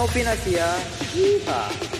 Novinasia. Yeehaw.